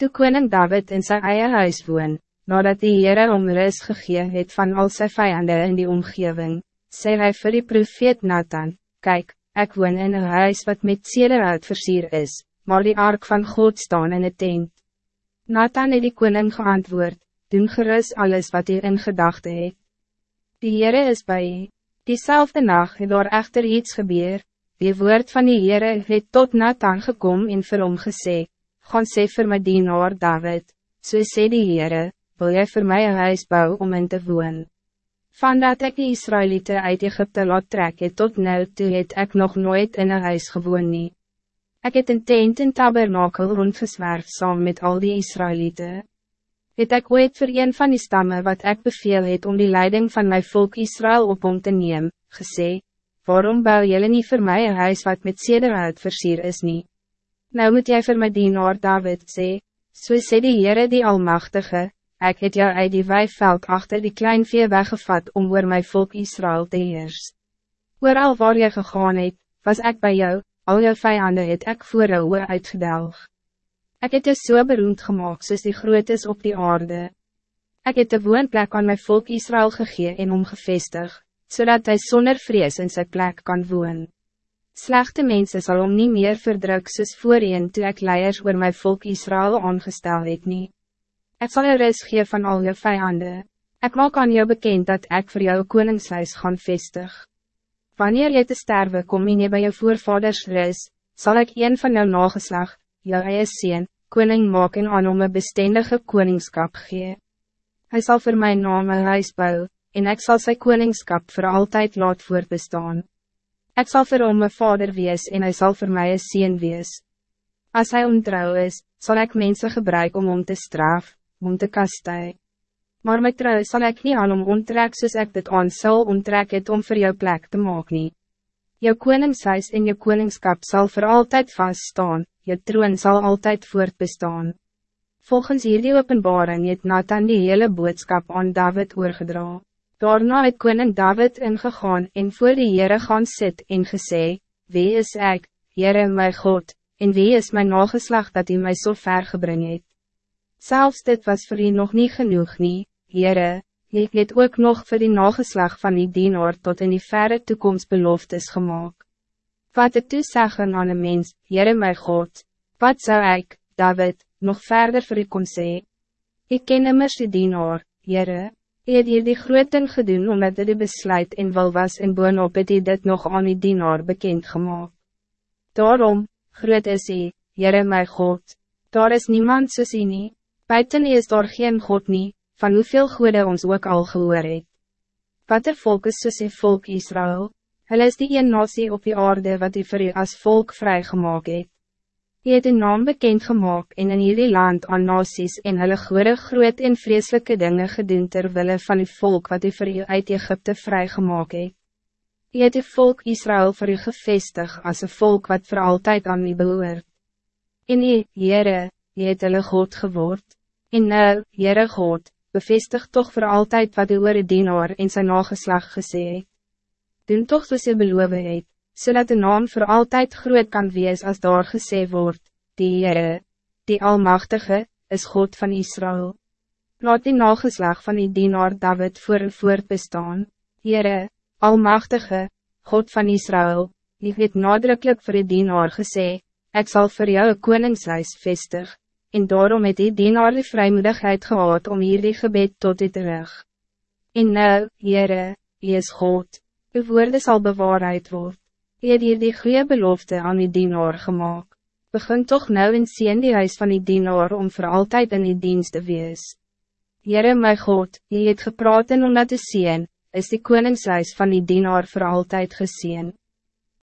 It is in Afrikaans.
Toe koning David in zijn eie huis woon, nadat die Heere om rus gegee het van al sy vijanden in die omgeving, sê hy vir die profeet Nathan, Kijk, ik woon in een huis wat met cederhout versier is, maar die ark van God staan in een tent. Nathan het die koning geantwoord, doen gerus alles wat hij in gedachte het. Die Heere is bij je. Diezelfde nacht het daar echter iets gebeur, die woord van die Heere het tot Nathan gekom en vir hom gesê, gaan sê vir my dienaar David, so sê die Heere, wil jy vir my een huis bou om in te woon. Van dat ek die Israëlieten uit Egypte laat trek het tot nou toe het ek nog nooit in een huis gewoon nie. Ek het een tent en tabernakel rondgeswerf saam met al die Israëlieten. Het ek ooit vir een van die stammen wat ik beveel het om die leiding van mijn volk Israël op om te neem, gesê, waarom bou jullie niet voor mij een huis wat met sederhout versier is niet? Nou moet jij voor my dienaar David sê, so sê die Heere die Almachtige, ik het jou uit die wijfveld achter die klein vee weggevat om oor my volk Israël te heers. Ooral waar jy gegaan het, was ik bij jou, al jou vijanden het ek voor jou uitgedelg. Ik het jou so beroemd gemaakt soos die groot is op die aarde. Ik het de woonplek aan mijn volk Israël gegee en omgevestig, zodat hij zonder vrees in zijn plek kan woon. Slechte mensen zal om niet meer verdruk soos voorheen toe ek leiers oor my volk Israël aangestel het nie. Ek sal een ris gee van al je vijanden. Ik maak aan jou bekend dat ik voor jou koningshuis gaan vestig. Wanneer jy te sterven kom en jy by jou voorvaders ris, zal ik een van jou nageslag, jou eie sien, koning maak en aan om een bestendige koningskap gee. Hij zal voor mijn naam een huis bou, en ik zal zijn koningskap voor altijd laat voortbestaan. Ik zal voor hom een vader wees en hij zal voor mij een sien wees. Als hij ontrouw is, zal ik mensen gebruiken om om te straf, om te kastij. Maar met trouw zal ik niet aan om onttrek soos ek dit aan sal onttrek het om voor jou plek te maken. nie. Jou koningshuis en jou koningskap zal voor altijd vaststaan, je troon zal altijd voortbestaan. Volgens hierdie openbaring het Nathan die hele boodschap aan David oorgedra. Daarna het koning David ingegaan en voor die Heere gaan sit en gesê, Wie is ik, Heere my God, en wie is mijn nageslag dat u mij zo so ver gebring het? Zelfs dit was voor u nog niet genoeg nie, Heere, jy het ook nog voor die nageslag van die dienaar tot in die verre toekomst beloftes gemaakt. Wat het toe zeggen aan een mens, Heere my God, wat zou ik, David, nog verder voor u kon sê? Ik ken immers die dienaar, Heere. Hy het hier die groot gedoen omdat hy die besluit en wil was en boonop het hy dit nog aan die dienaar bekend gemaakt. Daarom, groot is hy, Jere my God, daar is niemand soos hy nie, buiten is daar geen God nie, van hoeveel goede ons ook al gehoor het. Wat er volk is soos die volk Israël, hulle is die een nasie op die aarde wat hy vir u as volk vrygemaak het. Hy het een naam bekend gemaakt en in hierdie land aan nasies en hulle goede groot en vreselijke dingen gedoen terwille van die volk wat hy vir u uit Egypte vrygemaak het. Hy het die volk Israël vir u gevestig als een volk wat voor altijd aan u behoort. En hy, Heere, hy het hulle God geword. En nou, Heere God, bevestig toch voor altijd wat u oor die dienaar en zijn nageslag gesê het. Doen toch soos hy beloof het zodat de naam voor altijd groot kan wees als daar gesê word, die Heere, die Almachtige, is God van Israël. Laat die nageslag van die dienaar David voor en voort bestaan, Heere, Almachtige, God van Israël, die het nadrukkelijk voor die dienaar gesê, ik zal voor jou een koningshuis vestig, en daarom het die dienaar die vrijmoedigheid gehad om hier die gebed tot dit terug. En nou, Heere, Hy is God, uw woorden zal bewaarheid worden. Hy het hier die goeie belofte aan die dienaar gemaakt. Begin toch nou in sien die huis van die dienaar om voor altijd in die dienst te wees. Heere my God, hy het gepraat en om dat te sien, is die koningshuis van die dienaar voor altijd gezien.